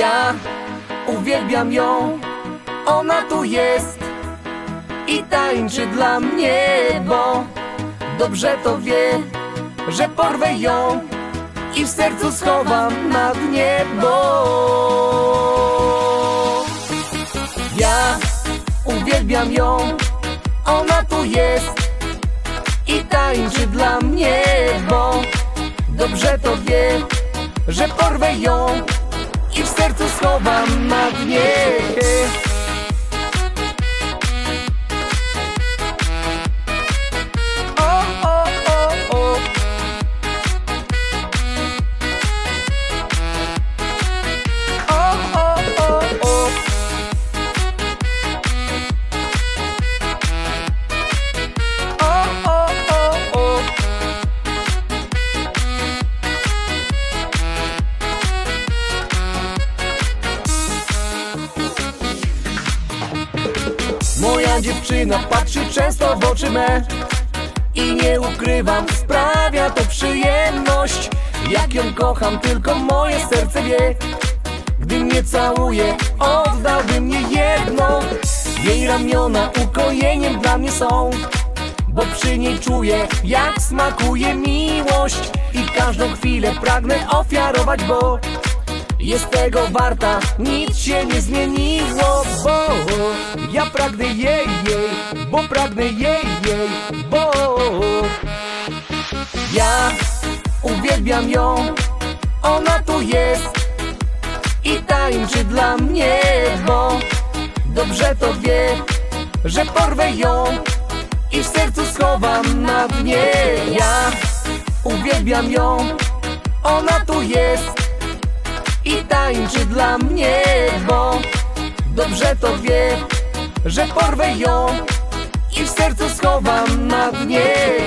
Ja uwielbiam ją, ona tu jest i tańczy dla mnie, bo dobrze to wie, że porwę ją i w sercu schowam na dnie, bo ja uwielbiam ją, ona tu jest i tańczy dla mnie, bo dobrze to wie, że porwę ją i w sercu Dziewczyna patrzy często w oczy me. I nie ukrywam, sprawia to przyjemność. Jak ją kocham, tylko moje serce wie. Gdy mnie całuje, oddałby mnie jedno. Jej ramiona ukojeniem dla mnie są. Bo przy niej czuję, jak smakuje miłość. I każdą chwilę pragnę ofiarować, bo jest tego warta, nic się nie zmieniło, bo ja pragnę jej, jej, bo pragnę jej, jej, bo ja uwielbiam ją, ona tu jest i tańczy dla mnie, bo dobrze to wie, że porwę ją i w sercu schowam na dnie. Ja uwielbiam ją, ona tu jest i tańczy dla mnie, bo dobrze to wie, że porwę ją i w sercu schowam na dnie.